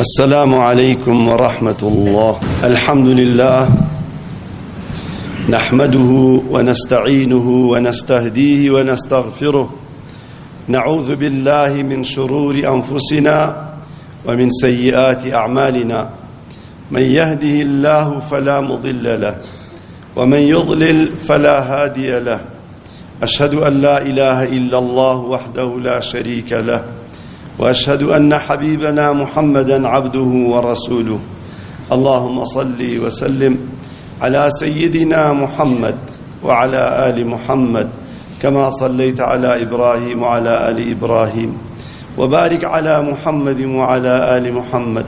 السلام عليكم ورحمة الله الحمد لله نحمده ونستعينه ونستهديه ونستغفره نعوذ بالله من شرور أنفسنا ومن سيئات أعمالنا من يهده الله فلا مضل له ومن يضلل فلا هادي له أشهد أن لا إله إلا الله وحده لا شريك له وأشهد أن حبيبنا محمدا عبده ورسوله اللهم صل وسلم على سيدنا محمد وعلى آل محمد كما صليت على إبراهيم وعلى آل إبراهيم وبارك على محمد وعلى آل محمد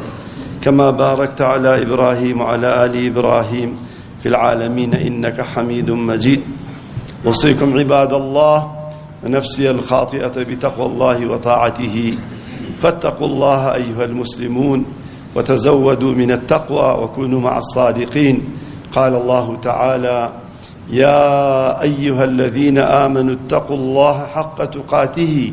كما باركت على إبراهيم وعلى آل إبراهيم في العالمين إنك حميد مجيد وصيكم عباد الله نفسي الخاطئة بتقوى الله وطاعته فاتقوا الله أيها المسلمون وتزودوا من التقوى وكونوا مع الصادقين قال الله تعالى يا أيها الذين آمنوا اتقوا الله حق تقاته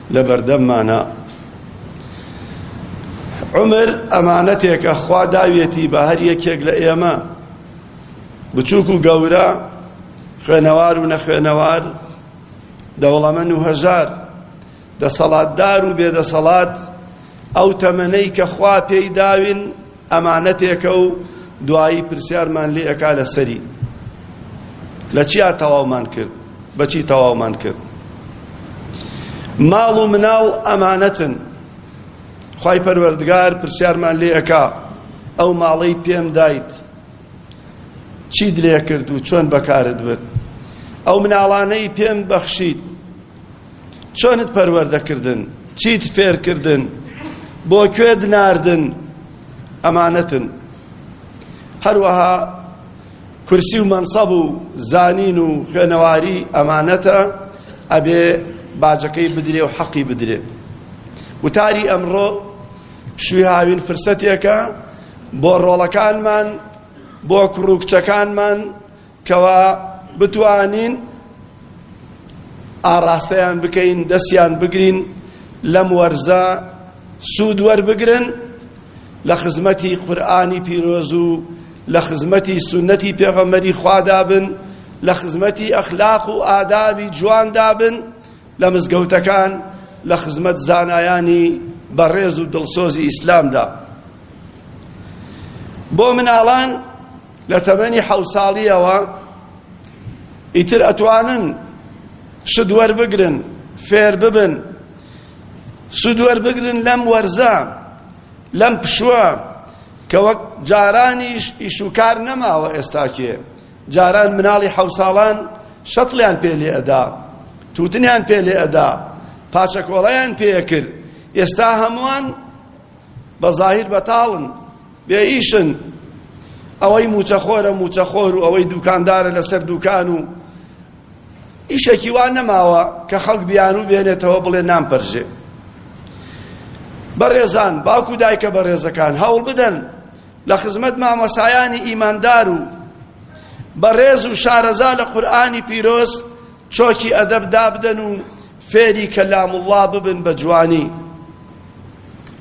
لەبەردەممانە عومر ئەمانەتێکە خوا داویەتی بە هەر یەکێک لە ئێمە بچووک و گەورە خوێنەوار و نەخوێنەوار دەوڵەمەن و هەژار دەسەڵاتدار و بێدەسەڵات ئەو تەمەنەی کە خوا پێی داوین ئەمانەتێکە و دوایی پرسیارمان لێ ئەکا لە سەری لە چیا تەواومان کرد بەچی تەواومان کرد ماڵ و مناڵ ئەمانەتن خی پەروەردگار پرسیارمان لێ ئەکا ئەو ماڵەی پێم دایت چی درێ کرد و چۆن بەکارت برد ئەو مناڵانەی پێم بەخشیت چۆنت پەروەردە کردن چیت فێر کردن بۆ کوێت ناردن ئەمانەتن هەروەها کورسی و مەنسەب و زانین و خوێنەواری ئەمانەتە ئەبێ باجەکەی بدرێ و حەقی بدرێ وتاری ئەمڕۆ شوی هاوین فرسەتێکە بۆ ڕۆڵەکانمان بۆ کوڕ و کچەکانمان کەوا بتوانین ئاڕاستەیان بکەین دەستیان بگرین لەم وەرزە سوود وەربگرن لە خزمەتی قورئانی پیرۆز و لە خزمەتی سنەتی پێغەمبەری خوادا بن لە خزمەتی ئەخلاق و ئادابی جواندا بن لە مزگەوتەکان لە خزمەت زانایانی بەڕێز و دڵسۆزی ئیسلامدا بۆ مناڵان لە تەمەنی حەوت ساڵییەوە ئیتر ئەتوانن شت وەربگرن فێر ببن سود وەربگرن لەم وەرزە لەم پشوە کە وەک جارانیش ئیشوکار نەماوە ئێستاکێ جاران مناڵی حەوساڵان شەتڵیان پێ لێ ئەدا توتنیان پێ لێ ئەدا پاچەکۆڵیان پێ کرد ئێستا هەمووان بە ظاهر بەتاڵن بێ ئیشن ئەوەی موچەخۆرە موچەخۆر و ئەوەی دوکاندارە لەسەر دوکان و ئیشێکی وا نەماوە کە خەڵک بیانوو بێنێتەوە بڵێ نامپەرژێ بەڕێزان باوکو دایکە بەڕێزەکان هەوڵ بدەن لە خزمەت مامەسایانی ئیماندار و بەڕێز و شارەزا لە قورآانی پیرۆز چۆکی ئەدەب دابدەن و فێری کەلام الله ببن بە جوانی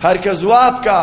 هەرکەس وا بکە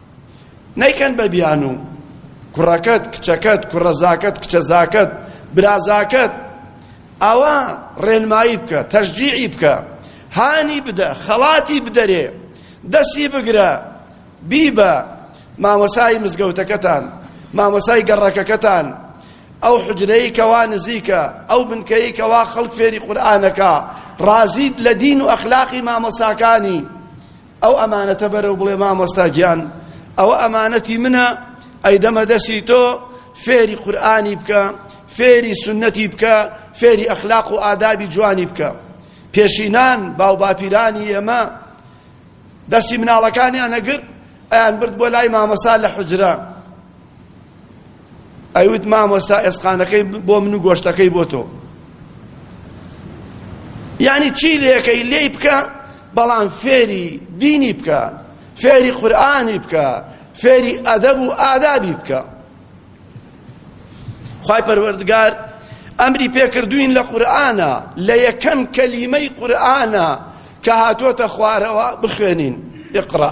نەیکەن بە بیانوو کوڕەکەت کچەکەت کوڕەزاکەت کچەزاکەت برازاکەت ئەوە ڕێنمایی بکە تەشجیعی بکە هانی بدە خەڵاتی بدەرێ دەسی بگرە بیبە مامۆسای مزگەوتەکەتان مامۆسای گەڕەکەکەتان ئەو حجرەی کەوا نزیکە ئەو بنکەی کەوا خەڵک فێری قورآانەکە ڕازیت لە دین و ئەخلاقی مامۆساکانی ئەو ئەمانەتە بەرە و بڵێ مامۆستا گیان ئەوە ئەمانەتی منە ئەی دەمە دەستی تۆ فێری قورئانی بکە فێری سنەتی بکە فێری ئەخلاق و ئادابی جوانی بکە پێشینان باو باپیرانی ئێمە دەستی مناڵەکانیان نەگرت ئەیان برد بۆ لای مامەسا لە حجرە ئەیوت مامۆستا ئێسقانەکەی بۆ من و گۆشتەکەی بۆ تۆ یعنی چی لێکەی لێی بکە بەڵام فێری دینی بکە فێری قورئانی بکە فێری ئەدەب و ئادابی بکە خی پەروەردگار ئەمری پێکردوین لە قورئانە لە یەکەم کەلیمەی قورئانە کە هاتووەتە خوارەوە بخوێنین اقرأ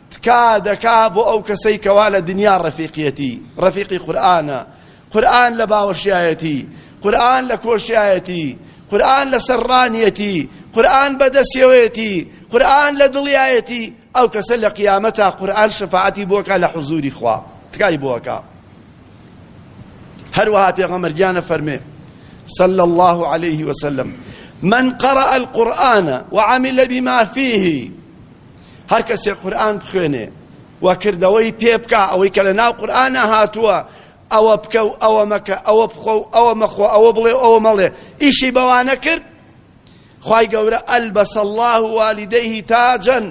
تکا دەکا بۆ ئەو کەسەی کەوا لە دنیا ڕەفیقیەتی ڕەفیقی قورئانە قورئان لە باوەشیایەتی قورئان لە کۆشیایەتی قورئان لەسەر ڕانیەتی قورئان بەدەستیەوەیەتی قورئان لە دڵیایەتی ئەو کەسە لە قیامەتا قورئان شەفاعەتی بۆکە لە حزوری خوا تکای بۆکە هەروەها پێغەمبەر گیانە فەرمێ صلى الله عليه وسلم من قرأ القرآن وعمل بما فيه هەر کەسێک قورئان بخوێنێ و کردەوەی پێ بکا ئەوەی کە لە ناو قورئانا هاتووە ئەوە بکە و ئەوە مەکە ئەوە بخۆ و ئەوە مەخۆ ئەوە بڵێ و ئەوە مەڵێ ئیشی بەوانە کرد خوای گەورە ئەلبەس الله والیدەیه تاجەن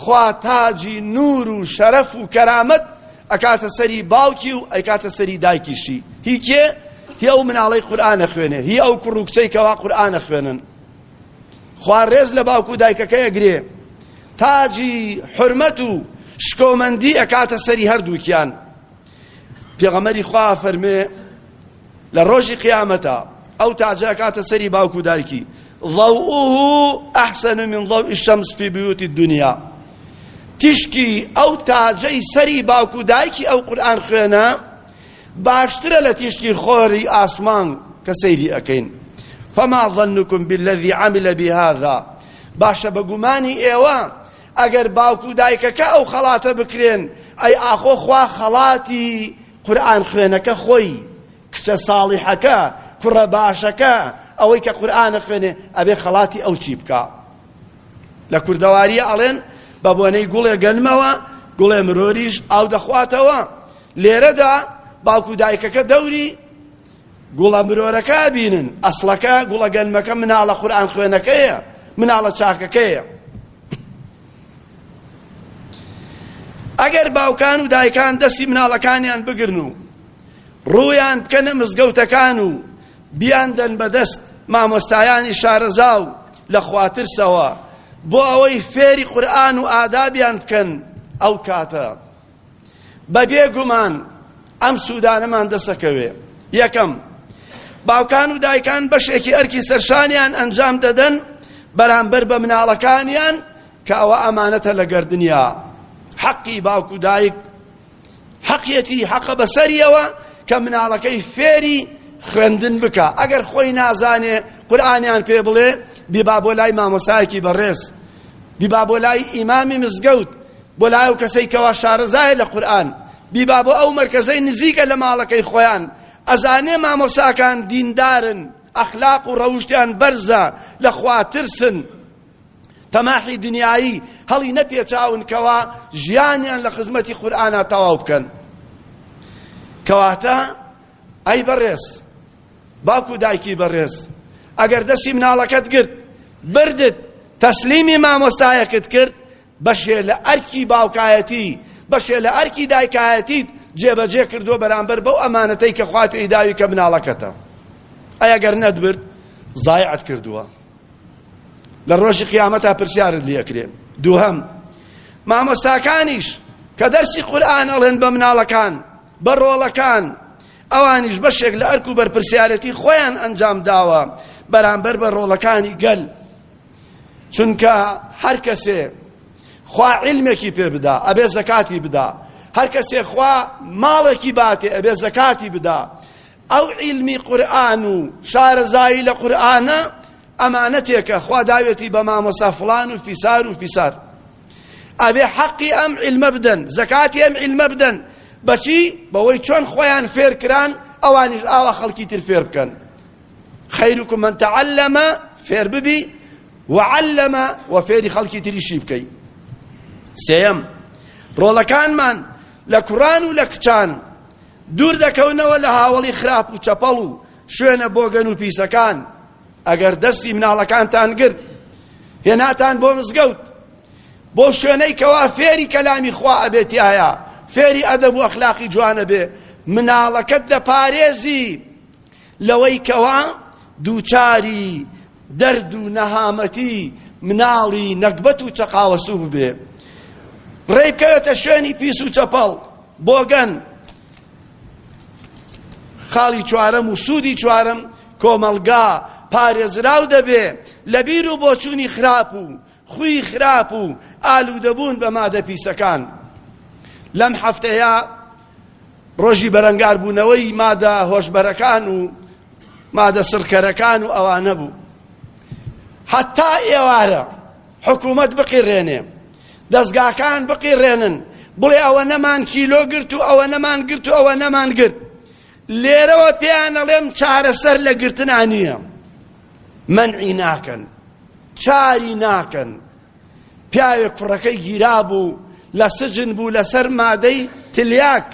خوا تاجی نور و شەرەف و کەرامەت ئەکاتە سەری باوکی و ئەکاتە سەری دایکیشی هی کێ هی ئەو مناڵەی قورئانە خوێنێ هی ئەو کوڕ و کچەی کەوا قورئانە خوێنن خوا ڕێز لە باوک و دایکەکەی ئەگرێ تاجی حرمەت و شکۆمەندی ئەکاتە سەری هەردووکیان پێغەمەری خوا فەرمێ لە ڕۆژی قیامەتە ئەو تاجە ئەکاتە سەری باوک و دایکی ضوءه أحسن من ضوء الشمس في بيوت الدنيا تشکی ئەو تاجەی سەری باوک و دایکی ئەو قورآن خوێنە باشترە لە تیشکی خۆری ئاسمان کە سەیری ئەکەین فما ظنكم بالذي عمل بهذا باشە بە گومانی ئێوە ئەگەر باوک و دایکەکە ئەو خەڵاتە بکرێن ئەی ئاخۆ خوا خەڵاتی قورآن خوێنەکە خۆی کچە ساڵیحەکە کوڕە باشەکە ئەوەی کە قورآانە خوێنێ ئەبێ خەڵاتی ئەو چی بکە لە کوردەواریە ئەڵێن بە بۆنەی گوڵێ گەنمەوە گوڵێ مرۆریش ئاو دەخواتەوە لێرەدا باوک و دایکەکە دەوری گوڵە مرۆرەکە بینن ئەسڵەکە گوڵە گەنمەکە مناڵە قورئان خوێنەکەیە مناڵە چاکەکەیە ئەگەر باوکان و دایکان دەستی مناڵەکانیان بگرن و ڕویان بکەنە مزگەوتەکان و بیاندەن بەدەست مامۆستایانی شارەزا و لە خواترسەوە بۆ ئەوەی فێری قورئان و ئادابیان بکەن ئەو کاتە بەبێ گومان ئەم سوودانەمان دەسەکەوێ یەکەم باوکان و دایکان بەشێکی ئەرکی سەرشانیان ئەنجام دەدەن بەرامبەر بە مناڵەکانیان کە ئەوە ئەمانەتە لە گردنیا حەقی باوک و دایک حەقیەتی حەقە بەسەریەوە کە مناڵەکەی فێری خوێندن بکە ئەگەر خۆی نازانێ قورآانیان پێ بڵێ بیبا بۆ لای مامۆسایەکی بەڕێز بیبا بۆ لای ئیمامی مزگەوت بۆ لای ئەو کەسەی کەوا شارەزایە لە قورئان بیبا بۆ ئەو مەرکەزەی نزیکە لە ماڵەکەی خۆیان ئەزانێ مامۆساکان دیندارن ئەخلاق و ڕەوشتیان بەرزە لە خواترسن تەماحی دنیایی هەڵی نەپێچاون کەوا ژیانیان لە خزمەتی قورئانا تەواو بکەن کەواتە ئەی بەڕێز باوکو دایکی بەڕێز ئەگەر دەستی مناڵەکەت گرت بردت تەسلیمی مامۆستایەکت کرد بەشێ لە ئەرکی باوکایەتی، بەشێ لە ئەرکی دایکایەتیت جێبەجێ کردووە بەرامبەر بەو ئەمانەتەی کە خوا پێی داوی کە مناڵەکەتە. ئەی ئەگەر نەتبرد زایعت کردووە. لە ڕۆژی قیامەتا پرسیارت لێ ئەکرێ. دووهەم، مامۆستاکانیش کە دەرسی قورئان ئەڵێن بە مناڵەکان، بە ڕۆڵەکان، ئەوانیش بەشێک لە ئەرک و بەرپرسیارەتی خۆیان ئەنجام داوە بەرامبەر بە ڕۆڵەکانی گەل. چونکە هەر کەسێ خوا علمێکی پێ بدا ئەبێ زەکاتی بدا هەر کەسێ خوا ماڵێکی باتێ ئەبێ زەکاتی بدا ئەو علمی قورآن و شارەزایی لە قورآنە ئەمانەتێکە خوا داوێتی بە مامۆسا فڵان و فیسار و فیسار ئەبێ حەقی ئەم علمە بدەن زەکاتی ئەم علمە بدەن بەچی بەوەی چۆن خۆیان فێر کران ئەوانیش ئاوا خەڵکی تر فێر بکەن خیرکم من تعلم فێر ببی وعلم و فێری خەڵکی تریشی بکەی سێم ڕۆڵەکانمان لە کوڕان و لە کچان دوور دەکەونەوە لە هاوڵی خراپ و چەپەڵ و شوێنە بۆگەن و پیسەکان ئەگەر دەستی مناڵەکانتان گرت هێناتان بۆ مزگەوت بۆ شوێنەی کەوا فێری کەلامی خوا ئەبێتیایە فێری ئەدەب و ئەخلاقی جوانە بێ مناڵەکەت دەپارێزی لەوەی کەوا دووچاری دەرد و نەهامەتی مناڵی نەگبەت و چەقاوەسوو ببێ ڕێی بکەوێتە شوێنی پیس و چەپەڵ بۆگەن خاڵی چوارەم و سوودی چوارەم کۆمەڵگا پارێزراو دەبێ لە بیر و بۆچوونی خراپ و خووی خراپ و ئالوودەبوون بە مادە پیسەکان لەم هەفتەیە ڕۆژی بەرەنگاربوونەوەی مادە هۆشبەرەکان و مادە سڕکەرەکان و ئەوانە بوو هەتا ئێوارە حکوومەت بقیڕێنێ دەستگاکان بقیڕێنن بڵێ ئەوە نەمان کیلۆ گرت و ئەوە نەمان گرت و ئەوە نەمان گرت لێرەوە پێیان ئەڵێم چارەسەر لە گرتنا نییە مەنعی ناکەن چاری ناکەن پیاوێک کوڕەکەی گیرابوو لە سجن بوو لەسەر مادەی تلیاک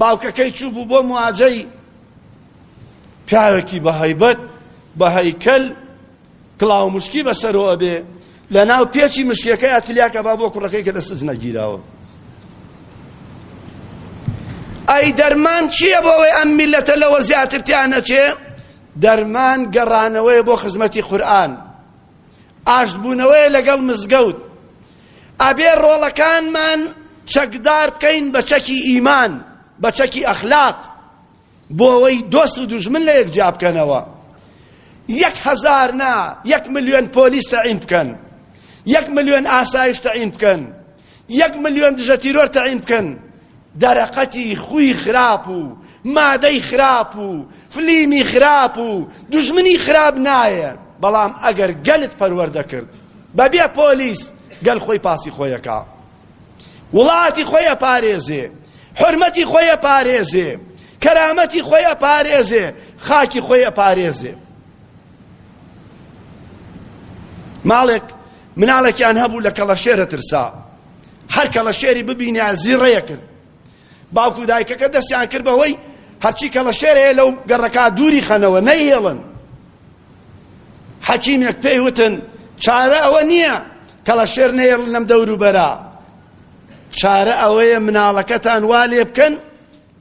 باوکەکەی چوو بوو بۆ مواجەی پیاوێکی بە هەیبەت بە هەیکەل کڵاو مشکی بەسەرەوە بێ لە ناو پێچی مشکەکەی ئەتلیاکە با بۆ کوڕەکەی کە لە سجنە گیراوە ئەی دەرمان چییە بۆ ئەوەی ئەم میلەتە لەوە زیاتر تیانەچێ دەرمان گەڕانەوەیە بۆ خزمەتی قورئان ئاشتبوونەوەیە لەگەڵ مزگەوت ئەبێ ڕۆڵەکانمان چەکدار بکەین بە چەکی ئیمان بە چەکی ئەخلاق بۆ ئەوەی دۆست و دوژمن لە یەکجیا بکەنەوە یەک هەزار نا یەک ملیۆن پۆلیس تەعین بکەن یەک ملیۆن ئاسایش تەعین بکەن یەک ملیۆن دژە تیرۆر تەعین بکەن دەرەقەتی خوی خراپ و مادەی خراپ و فلیمی خراپ و دژمنی خراپ نایە بەڵام ئەگەر گەلت پەروەردە کرد بەبێ پۆلیس گەل خۆی پاسی خۆیەکە وڵاتی خۆیە پارێزێ حرمەتی خۆیە پارێزێ کەرامەتی خۆیە پارێزێ خاکی خۆیە پارێزێ ماڵێک مناڵێکیان هەبوو لە کەڵەشێرە ترسا هەر کەڵەشێری ببینە زیڕەیە کرد باوکو دایکەکە دەستیان کرد بەوەی هەرچی کەڵەشێرەیە لەو گەڕەکە دووری خەنەوە نەیهێڵن حەکیمێک پێی وتن چارە ئەوە نییە کەڵەشێر نەیەڵن لەم دەوروبەرە چارە ئەوەیە مناڵەکەتان وا لێ بکەن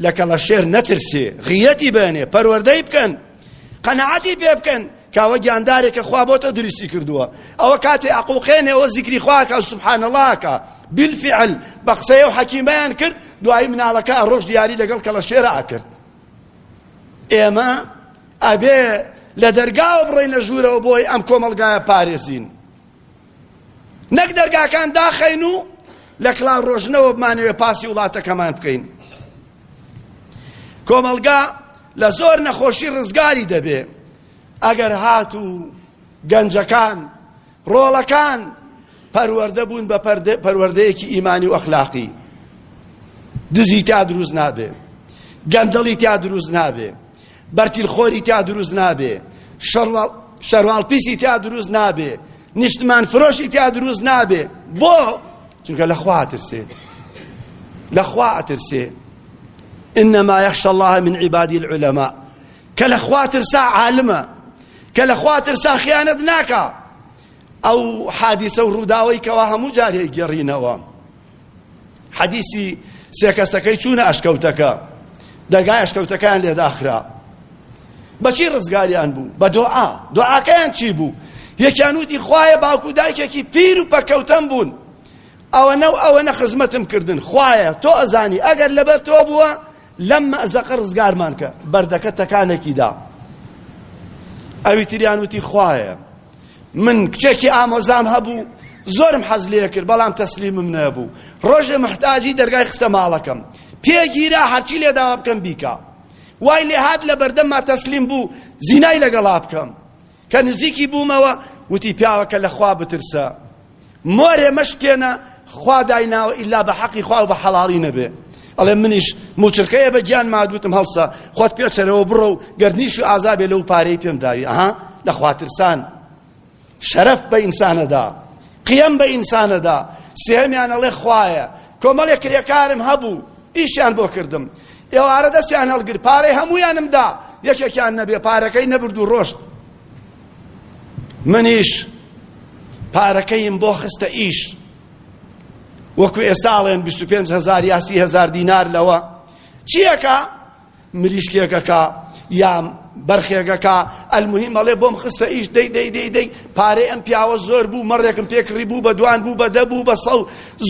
لە کەڵەشێر نەترسێ غیرەتی بێنێ پەروەردەی بکەن قەنەعەتی پێ بکەن کاوە گیاندارێکە خوا بۆ تۆ دروستی کردووە ئەوە کاتێ ئەقوقێنێ ئەوە زیکری خواکە و سبحان اللهکە بالفعل بە قسەیە و حەکیمەیان کرد دوایی مناڵەکە ئەڕۆژ دیاری لەگەڵ کەڵەشێرە ئەکرد ئێمە ئەبێ لە دەرگاوە بڕینە ژوورەوە بۆی ئەم کۆمەلگایە پارێزین نەک دەرگاکان داخەین و لە کڵاو ڕۆژنەوە بمانەوێ پاسی وڵاتەکەمان بکەین کۆمەڵگا لە زۆر نەخۆشی ڕزگاری دەبێ ئەگەر هات و گەنجەکان ڕۆڵەکان پەروەردە بوون بە پەروەردەیەکی ئیمانی و ئەخلاقی دزی تا دروست نابێ گەندەڵی تا دروست نابێ بەرتیل خۆری تیا دروست نابێ شەڕواڵ شەرواڵ پیسی تیا دروست نابێ نیشتمان فرۆشی تیا دروست نابێ بۆ چونکە لە خوا ئەترسێ لە خوا ئەترسێ إنما يخشى الله من عبادي العلماء کە لە خوا ترسا عالمە کە لە خوا ترسا خیانەت ناکا ئەو حادیسە و ڕووداوەی کەوا هەموو جارێک گێڕینەوە حەدیسی سێ کەسەکەی چوونە ئەشکەوتەکە دەرگای ئەشکەوتەکەیان لێ داخرا بەچی ڕزگاریان بوو بە دۆعا دۆعاکەیان چی بوو یەکیان وتی خوایە باوکو دایکێکی پیر و پەکەوتەم بوون ئەوەنە و ئەوەنە خزمەتم کردن خوایە تۆ ئەزانی ئەگەر لەبەر تۆ بووە لەم مەئزەقە ڕزگارمان کە. بەردەکە تەکانێکی دا. ئەوی تریان وتی خوایە من کچێکی ئامۆزام هەبوو زۆرم حەز لێ کرد بەڵام تەسلیمم نەبوو ڕۆژێ محتاجی دەرگای خستە ماڵەکەم پێگیرا هەرچی لێ داوا بکەم بیکا وای لێ هات لە بەردەمما تەسلیم بوو زینای لەگەڵا بکەم کە نزیکی بوومەوە، وتی، پیاوەکە لە خوا بترسە، مۆرێ مەشکێنە، خوا دایناوە ئیلا بە حەقی خوا و بە حەڵاڵی نەبێ. ئەڵێ، منیش موچڕکەیە بە گیان مات، وتم، هەڵسە، خۆت پێچەرەوە بڕۆ و گەر نیش و ئازا بێ لەو پارەی پێم داوی. ئەها، لە خواترسان شەرەف بە ئینسانەدا، قیەم بە ئینسانەدا. سێهەمیان ئەڵێ، خوایە، کۆمەڵێ کرێکارم هەبوو، ئیشیان بۆ کردم، ئێوارە دەستیان هەڵگرت پارەی هەموویانم دا یەکێکیان نەبێ پارەکەی نەبرد و ڕۆشت منیش پارەکەیم بۆ خستە ئیش وەکو ئێستا ئاڵێن بیست و پێنج هەزار یا سی هەزار دینار لەوە چیەکە مریشکێکەکە یا بەرخێگەکە ئەلمهیم ئەڵێ بۆم خستە ئیش دەی دەی دەی دەی پارەی ئەم پیاوە زۆر بوو مەڕێکم پێکڕی بوو بە دوان بوو بە دە بوو بە سەو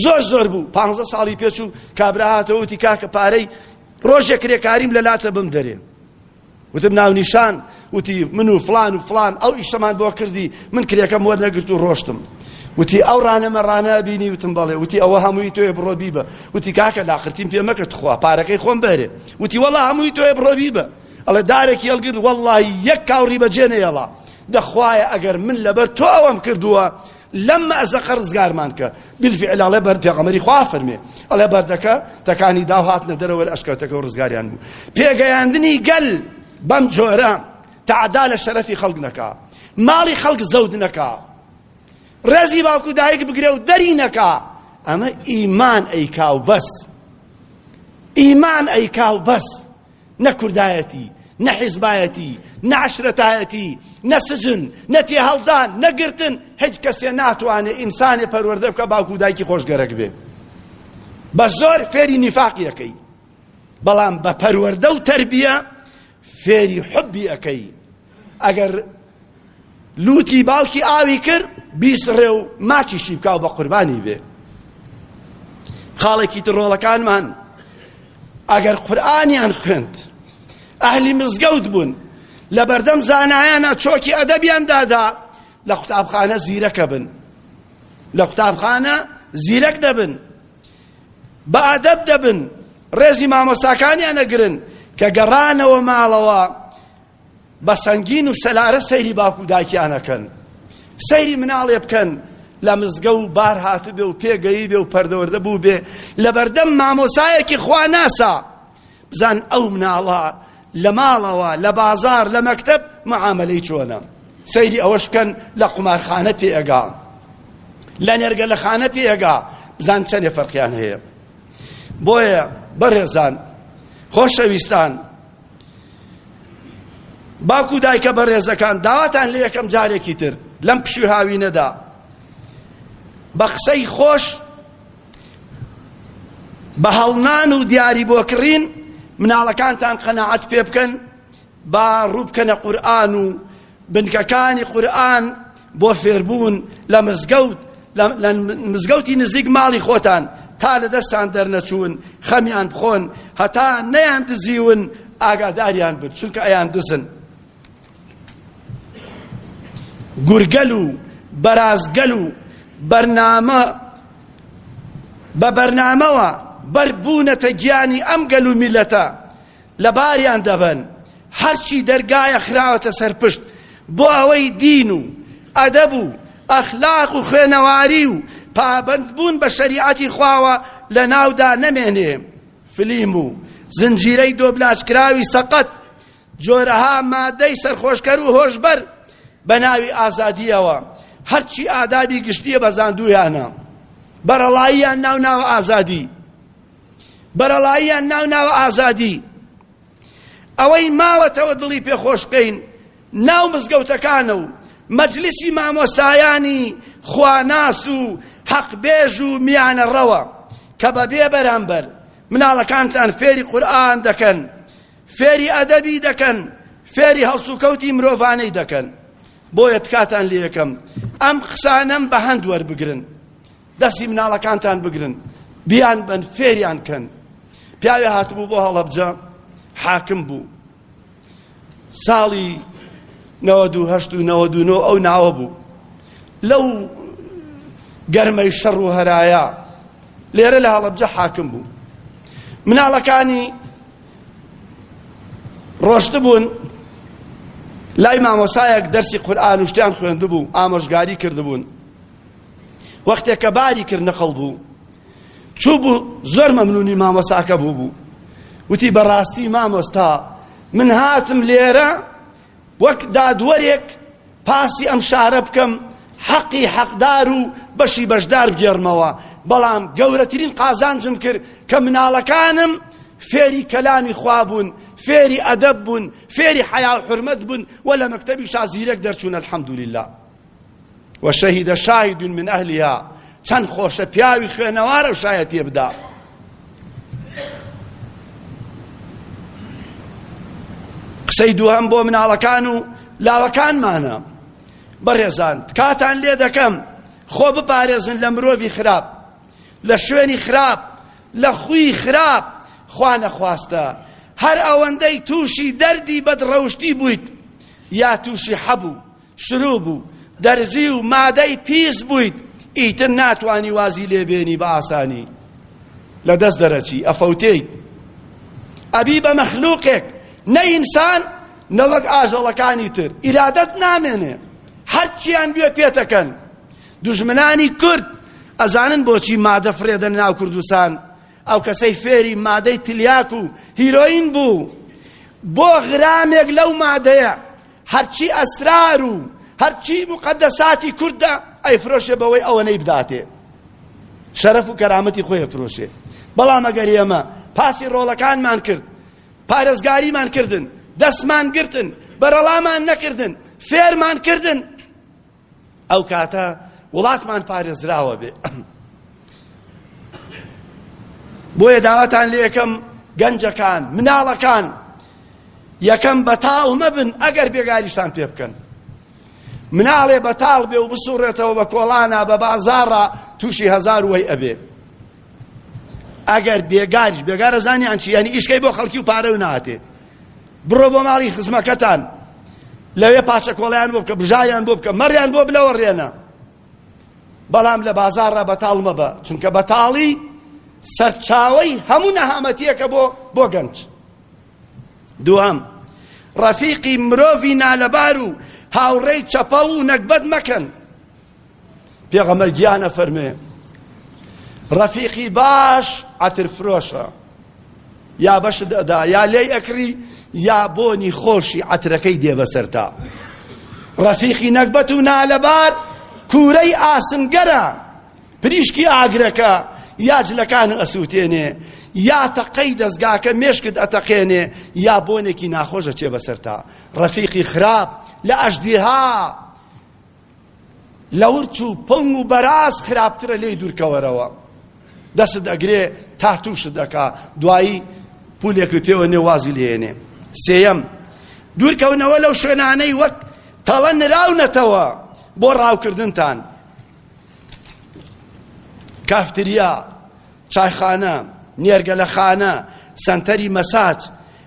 زۆر زۆر بوو پ ساڵی پێچوو کابرا هاتەوە وتی کاکە پارەی ڕۆژێک کرێکاریم لە لاتە بم دەرێن وتم ناونیشان وتی من و فلان و فلان ئەو ئیشەمان بۆ کردی من کرێکەم وەر نەگرت و ڕۆشتم وتی ئەو ڕانەمە ڕانە بینی وتم بەڵێ وتی ئەوە هەمووی تۆێ بڕۆ بیبە وتی کاکە لاقرتیم پێ مەکە تخوا پارەکەی خۆم بەرێ وتی وەڵا هەمووی تۆێ بڕۆ بیبە ئەڵێ دارێکی هەڵگر وەڵی یەک کاوڕی بەجێ نەیەڵا دەخوایە ئەگەر من لەبەر تۆ ئەوەم کردووە لەم مەئزەقە ڕزگارمان کە، بالفعل ئەڵێ بەرد پێغەمبەری خوا ئەفەرمێ، ئەڵێ بەردەکە تەکانی دا و هاتنە دەرەوە لە ئەشکەوتەکە و ڕزگاریان بوو. پێگەیاندنی گەل بەم جۆرە تەعدا لە شەرەفی خەڵک نەکا، ماڵی خەڵک زەوت نەکا، ڕێزی باوک و دایک بگرێ و دەری نەکا، ئەمە ئیمان ئەیکا و بەس، ئیمان ئەیکا و بەس. نە کوردایەتی، نە حیزبایەتی، نە عەشرەتایەتی، نە سجن، نە تێهەڵدان، نە گرتن، هیچ کەسێ ناتوانێ ئینسانێ پەروەردە بکا باوکو دایکی خۆش گەرەک بێ. بە زۆر فێری نیفاقی ئەکەی. بەڵام بە پەروەردە و تەربیە فێری حبی ئەکەی. ئەگەر لووتی باوکی ئاوی کرد بیسڕێ و ماچیشی بکا و بە قوربانی بێ خاڵێکی تر ڕۆڵەکانمان ئەگەر قورئانیان خوێند ئەهلی مزگەوت بوون لە بەردەم زانایانە چۆکی ئەدەبیان دادا لە قوتابخانە زیرەکە بن لە قوتابخانە زیرەک دەبن بە ئەدەب دەبن ڕێزی مامۆستاکانیان نەگرن کە گەڕانەوە ماڵەوە بە سەنگین و سەلارە سەیری باوک و دایکیان ئەکەن سەیری مناڵێ بکەن لە مزگە و بار هاتبێ و پێگەیی بێ و پەردەوەردە بوو بێ لە بەردەم مامۆسایەکی خوا ناسا بزان ئەو مناڵە لە ماڵەوە لە بازار لە مەکتب معاملەی چۆنە سەیری ئەوەش بکەن لە قومارخانە پێگا لە نێرگە لە خانە پێگا بزان چەندێ فەرقیان هەیە بۆیە بەڕێزان خۆشەویستان باوک و دایکە بەڕێزەکان داواتان لە یەکەم جارێکی تر لەم پشوی هاوینەدا بە قسەی خۆش بە هەڵنان و دیاری بۆ کڕین مناڵەکانتان قەنەعەت پێ بکەن با ڕوو بکەنە قورئان و بنکەکانی قورئان بۆ فێربوون لە مزگەوت لە مزگەوتی نزیک ماڵی خۆتان تا لە دەستان دەرنەچوون خەمیان بخۆن هەتا نەیان دزیون ئاگاداریان بن چونکە ئەیان دزن گورگەل و بەرازگەل و بەرنامە بە بەرنامەوە بەربوونەتە گیانی ئەم گەل و میلەتە لەباریان دەبەن هەرچی دەرگایە خراوەتە سەرپشت بۆ ئەوەی دین و ئەدەب و ئەخلاق و خوێنەواری و پابەندبوون بە شەریعەتی خواوە لە ناودا نەمێنێ فلیم و زنجیرەی دۆبلاجکراوی سەقەت جۆرەها مادەی سەرخۆشکەر و هۆشبەر بە ناوی ئازادیەوە هەرچی ئادابی گشتیە بەزاندویانە بەرەڵاییان ناو ناوە ئازادی بەرەڵاییان ناو ناوە ئازادی ئەوەی ماوەتەوە دڵی پێ خۆش بکەین ناو مزگەوتەکانە و مەجلیسی مامۆستایانی خواناس و حەقبێژ و میانە ڕەوە کە بەبێ بەرامبەر مناڵەکانتان فێری قورئان دەکەن فێری ئەدەبی دەکەن فێری هەڵسوکەوتی مرۆڤانەی دەکەن بۆیە تکاتان لێ یەکەم ئەم قسانەم بە هەند وەربگرن دەستی مناڵەکانتان بگرن بیان بەن فێریان کەن پیاوێ هاتبوو بۆ هەڵەبجە حاکم بوو ساڵی نەوەد و هەشت و نەوەد و نۆ ئەو ناوە بوو لەو گەرمەی شەڕ و هەرایە لێرە لە هەڵەبجە حاکم بوو مناڵەکانی ڕۆشتبوون لای مامۆسایەک دەرسی قورآن و شتیان خوێندبوو ئامۆژگاری کردبوون وەختێ کە باری کرد نقڵ بوو چوو بوو زۆر مەمنونی مامۆساکە بوو بوو وتی بەڕاستی مامۆستا من هاتم لێرە وەک دادوەرێک پاسی ئەم شارە بکەم حەقی حەقدار و بەشی بەشدار بگێڕمەوە بەڵام گەورەترین قازانجم کرد کە مناڵەکانم فێری کەلامی خوا بوون فێری ئەدەب بوون فێری حەیا و حرمەت بوون و لە مەکتەبی شازیرەک دەرچوون الحمدلله وشهد شاهد من اهلها چەند خۆشە پیاوی خوێنەوارە و شایەتێ بدا قسەی دووهەم بۆ مناڵەکان و لاوەکانمانە بەڕێزان کاتان لێ دەکەم خۆ بپارێزن لە مرۆڤی خراپ لە شوێنی خراپ لە خوی خراپ خوا نەخواستە هەر ئەوەندەی تووشی دەردی بەدڕەوشتی بوویت یا تووشی حەبوو شروو بوو دەرزی و مادەی پیس بوویت ئیتر ناتوانی وازی لێبێنی بە ئاسانی لە دەست دەرەچی ئەفەوتێیت ئەبی بە مەخلووقێک نە ئینسان نەوەک ئاژەڵەکانی تر ئیرادەت نامێنێ هەرچیان بێ پێتەکەن دژمنانی کورد ئەزانن بۆچی مادە فرێدەن ناو کوردستان ئەو کەسەی فێری مادەی تلیاک و هیرۆین بوو بۆ غرامێک لەو مادەیە هەرچی ئەسرار و هەرچی مقەدەساتی کوردە ئەیفرۆشێ بەوەی ئەوەنەی بداتێ شەرەف و کەرامەتی خۆی ئەفرۆشێ بەڵام ئەگەر ئێمە پاسی ڕۆڵەکانمان کرد پارێزگاریمان کردن دەستمان گرتن بەرەڵامان نەکردن فێرمان کردن ئەو کاتە وڵاتمان پارێزراوە بێ بۆیە داواتان لێ یەکەم گەنجەکان مناڵەکان یەکەم بەتاڵ مەبن ئەگەر بێگاریشتان پێ بکەن مناڵێ بەتاڵ بێ و بسوڕێتەوە بە کۆڵانە بە بازاڕە تووشی هەزار وەی ئەبێ ئەگەر بێگاریش بێگارە زانیان چی یعنی ئیشکەی بۆ خەڵکی و پارە و ناتێ بڕۆ بۆ ماڵی خزمەکەتان لەوێ پاچەکۆڵیان بۆ بکە بژاریان بۆ بکە مەڕیان بۆ بلەوەڕێنە بەڵام لە بازارڕا بەتاڵ مەبە چونکە بەتاڵی سەرچاوی هەموو نەهامەتیەکە بۆ بۆ گەنج دوام ڕەفیقی مرۆڤی نالەبار و هاوڕێی چەپەڵ و نەگبەت مەکەن پێغەمبەر گیان ئەفەرمێ ڕەفیقی باش عەتر فرۆشە یا بەشت ئەدا یا لێی ئەکری یا بۆنی خۆشی عەترەکەی دێ بەسەرتا ڕەفیقی نەگبەت و نالەبار کوورەی ئاسنگەرە پریشکی ئاگرەکە یا جلەکان ئەسووتێنێ یا تەقەی دەستگاکە مێشکت ئەتەقێنێ یا بۆنێکی ناخۆشە چێ بەسەرتا ڕەفیقی خراپ لە ئەشدیها لەورچ و پڵنگ و بەراز خراپترە لێی دوورکەوەرەوە دەست ئەگرێ تا تووشت دەکا دوایی پولێکی پێوە نێ وازی لێنێ سێەم دوورکەونەوە لەو شوێنانەی وەک تەڵە نراونەتەوە بۆ ڕاوکردنتان کافتریا چایخانە نێرگەلەخانە سەنتەری مەساج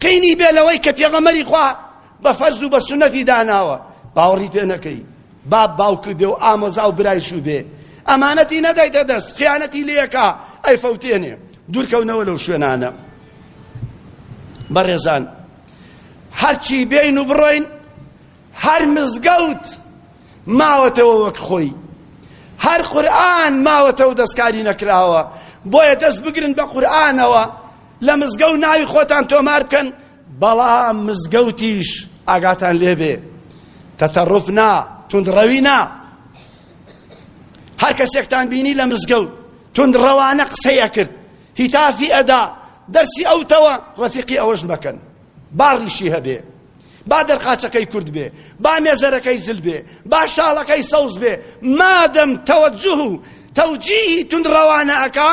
قینی بێ لەوەی کە پێغەمەری خوا بە فەرز و بە سونەتی داناوە باوەڕی پێ نەکەی باب باوکی بێ و ئامۆزا و برایشو بێ ئەمانەتی نەدایتە دەست خیانەتی لەکە ئەی فەوتێنێ دوورکەونەوە لەو شوێنانە بەڕێزان هەرچی بێین و بڕۆین هەر مزگەوت ماوەتەوە وەک خۆی هەر قورآن ماوەتەوە دەستکاری نەکراوە بۆیە دەست بگرن بە قورآنەوە لە مزگەوت ناوی خۆتان تۆمار بکەن بەڵام مزگەوتیش ئاگاتان لێبێ تەتەڕف نا توندڕەوی نا هەر کەسێکتان بینی لە مزگەوت توندڕەوانە قسەی ئەکرد هیتافی ئەدا دەرسی ئەوتەوە ڕەفیقی ئەوەش مەکەن باڕیشی هەبێ با دەرقاچەکەی کورد بێ با مێزەرەکەی زل بێ با شاڵەکەی سەوز بێ مادەم تەوەجه و تەوجیهی توندڕەوانە ئەکا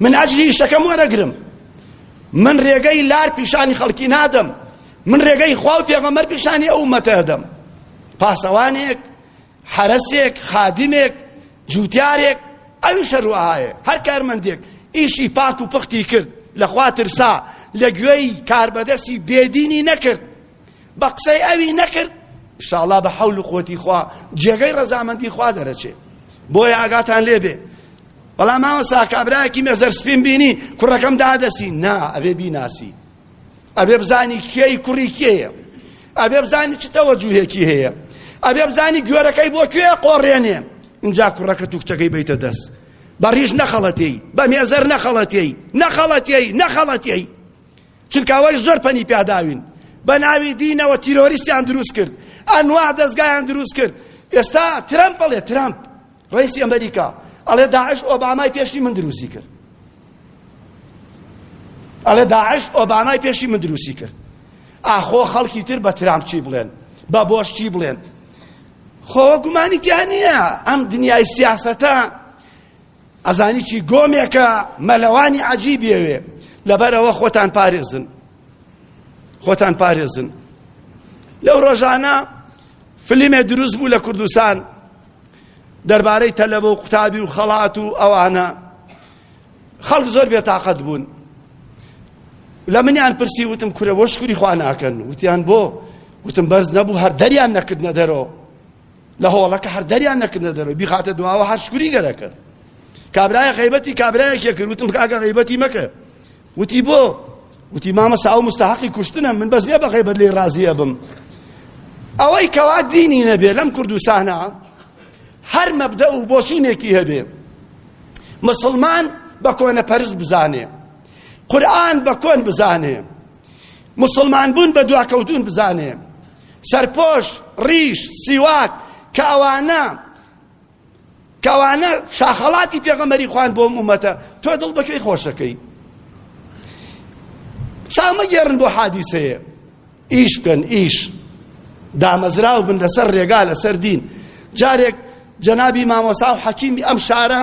من ئەجری ئیشەکەم وەرەگرم من ڕێگەی لار پیشانی خەڵکی نادەم من ڕێگەی خوا و پێغەمبەر پیشانی ئەو ئومەتە دەدەم پاسەوانێک حەرەسێک خادمێک جوتیارێک ئەوی شەروەهایە هەر کارمەندێک ئیشی پاک و پختی کرد لە خوا ترسا لە گوێی کاربەدەستی بێدینی نەکرد بە قسەی ئەوی نەکرد شاڵا بە حەول و قوتی خوا جێگەی ڕەزامەندی خوا دەرەچێ بۆیە ئاگاتان لێبێ بەڵام ماوە ساکابراکی مێزەر سپین بینی کوڕەکەم دادەسی نا ئەبێ بیناسی ئەبێ بزانی کێی کوڕی کێیە ئەبێ بزانی چ تەوەجوهێکی هەیە ئەبێ بزانی گوێرەکەی بۆ کوێ قۆڕێنێ اینجا کوڕەکە تو کچەکەی بیتە دەست بە ڕیژ نەخەڵەتێی بە مێزەر نەخەڵەتێی نەخەڵەتێی نەخەڵەتێی چونکە ئەوەش زۆر پەنی پیاداوین بە ناوی دینەوە تیرۆریستیان دروست کرد ئەنواع دەستگایان دروست کرد ئێستا ترەمپ بڵێ ترەمپ ڕئیسی ئەمریکا ئەڵێ داعش ئۆبامای پێشی من دروستی کرد ئەڵێ داعش ئۆبامای پێشی من دروستی کرد ئاخۆ خەڵکی تر بە ترامپ چی بڵێن بە بۆش چی بڵێن خۆ گومانی تیا نییە ئەم دنیای سیاسەتە ئەزانی چی گۆمێکە مەلەوانی عەجیب یەوێ لەبەرەوە خۆتان پارێزن خۆتان پارێزن لەو ڕۆژانە فلیمێ دروست بوو لە کوردستان دەربارەی تەلەبە و قوتابی و خەڵات و ئەوانە خەڵک زۆر بێتاقەت بوون لە منیان پرسی وتم کورە بۆ شکری خوا ناکەن وتیان بۆ وتم بەرز نەبوو هەر دەریان نەکردنە دەرەوە لە هۆڵەکە هەر دەریان نەکردە دەرەوە بیخاتە دواوە هەر شکوری گەرە کرد کابرایە غیبەتی کابرایەکێ کرد وتم کاکە غیبەتی مەکە وتی بۆ وتی مامەسا ئەو مستحقی کوشتنە من بەس نیە بە غیبەت لێی ڕازیە بم ئەوەی کەوا دینی نەبێ لەم کوردستانە هەر مەبدە و بۆچوونێکی هەبێ مسلمان بە کۆنە پەرست بزانێ قورآن بە کۆن بزانێ موسڵمان بوون بە دواکەوتون بزانێ سەرپۆش ڕیش سیواک کە ئەوانە کە ئەوانە شاخەڵاتی پێغەمەری خوان بۆم ئومەتە تۆ دڵ بەکەی خۆشەکەی چامەگێڕن بۆ حادیسەیە ئیش بکەن ئیش دامەزراو بن لەسەر ڕێگا لەسەر دین جارێک جەنابی مامۆسا و حەکیمی ئەم شارە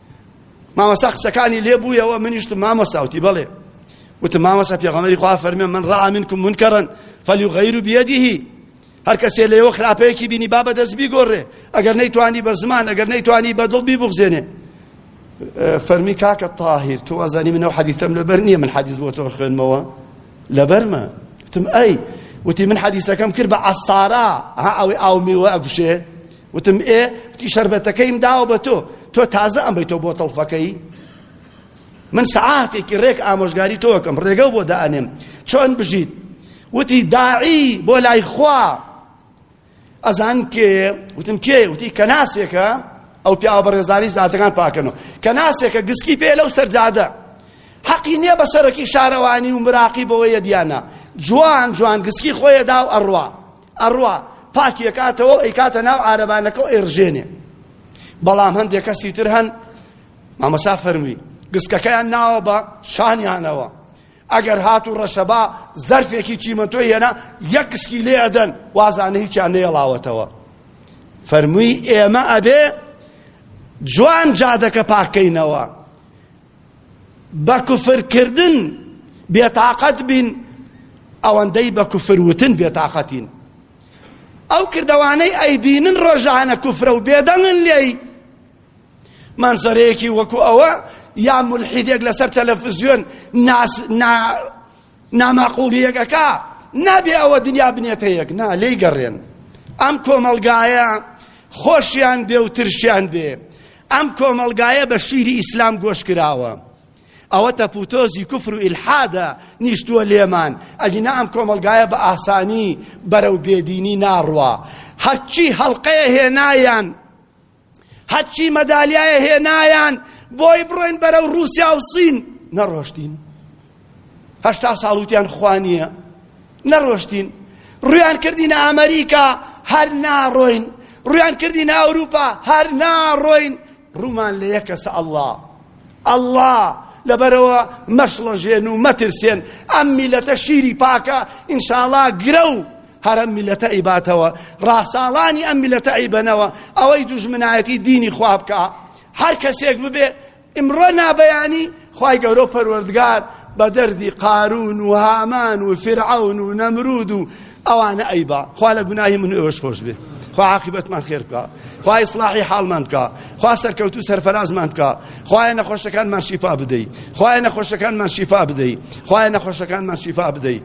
مامۆستا قسەکانی لێ بوویەوە منیش وتم مامۆستا وتی بەڵێ وتم مامۆستا پێغەمبەری خوا فەرمێ من ڕا منکم منکەرن فلیغیرو بیەدیه هەر کەسێ لەوە خراپەیەکی بینی با بە دەست بیگۆڕێ ئەگەر نەیتوانی بە زمان ئەگەر نەیتوانی بە دڵ بیبغزێنێ فەرمی کاکە تاهیر تۆ ئازانی منەوە حەدیثەم لەبەر نییە من حەدیث بۆ تۆ خوێنمەوە لەبەرمە وتم ئەی وتی من حەدیثەکەم کرد بە عەسارا ها ئەوەی ئاو میوە ئەگوشێ وتم ئێ وتی شەربەتەکەیم داوە بە تۆ تۆ تازە ئەم بەیتۆ بۆ تەڵفەکەی من سعاتێکی ڕێک ئامۆژگاری تۆکەم ڕێگە بۆ دانێم چۆن بژیت وتی داعی بۆ لای خوا ئەزان کێ وتم کێ وتی کە ناسێکە ئەو پیاوە بەڕێزانی زاتەکان پاکەنەوە کە ناسێکە گسکی پێ لەو سەرجادە حەقی نییە بە سەرەکی شارەوانی و مراقی بەوەیە دیانە جوان جوان گسکی خۆیە دا و ئەڕوا ئەڕوا پاکی ئەکاتەوە و ئەیکاتە ناو عارەبانەکە و ئەیڕژێنێ بەڵام هەندێک کەسی تر هەن مامۆسا فەرمووی گسکەکەیان ناوە بە شانیانەوە ئەگەر هات و ڕەشەبا زەرفێکی چیمەتۆ هێنا یەک گسکی لێ ئەدەن وازانە هیچیان نێڵاوەتەوە فەرمووی ئێمە ئەبێ جوان جادەکە پاکەینەوە بە کفر کردن بێتاقەت بین ئەوەندەی بە کفر وتن بێتاقەتین ئەو کردەوانەی ئەیبینن ڕۆژانە کفرە و بێدەنگن لێی مەنزەرەیەکی وەکو ئەوە یا ملحیدێک لەسەر تەلەفزیۆن ناماقوڵیەک ئەکا نابێ ئەوە دنیا بنێتە یەک نا لێی گەڕێن ئەم کۆمەڵگایە خۆشیان بێ و ترشیان بێ ئەم کۆمەلگایە بە شیری ئیسلام گۆش کراوە ئەوە تەپوتۆزی کوفر و ئیلحادە نیشتووە لێمان ئەگینا ئەم کۆمەلگایە بە ئاسانی بەرەو بێدینی ناڕوە هەرچی هەڵلقەیە هێنایان هەرچی مەدالیایە هێنایان بۆی بڕۆین بەرەو رووسیا و سین نەڕۆشتین هەشتا ساڵوتیان خوا نییە نەڕۆشتین ڕویان کردینە ئەمریکا هەر ناڕۆین ڕویان کردینە ئەوروپا هەر ناڕۆین ڕوومان لە یەکەسە ئەڵڵا ئەڵڵا لەبەرەوە مەشڵەژێن و مەترسێن ئەم میلەتە شیری پاکە ئینشاڵا گرە و هەر ئەم میلەتە ئەیباتەوە ڕاساڵانی ئەم میلەتە ئەیبەنەوە ئەوەی دوژمنایەتی دینی خوا بکە هەر کەسێک ببێ ئمڕۆ نابەیانی خی گەورە پەروەردگار بە دەردی قارون و هامان و فرعون و نەمرود و ئەوانە ئەیبا خوا لە گوناهی من ئێوەش خۆش بێ خوا عاقبەتمان خێر بکە خوا ئیسلاحی حاڵمان بکە خوا سەرکەوتو سەرفرازمان بکە خوایە نەخۆشەکانمان شیفا بدەیت خوایە نەخۆشەکانمان شیفا بدەیت خوایە نەخۆشەکانمان شیفا بدەیت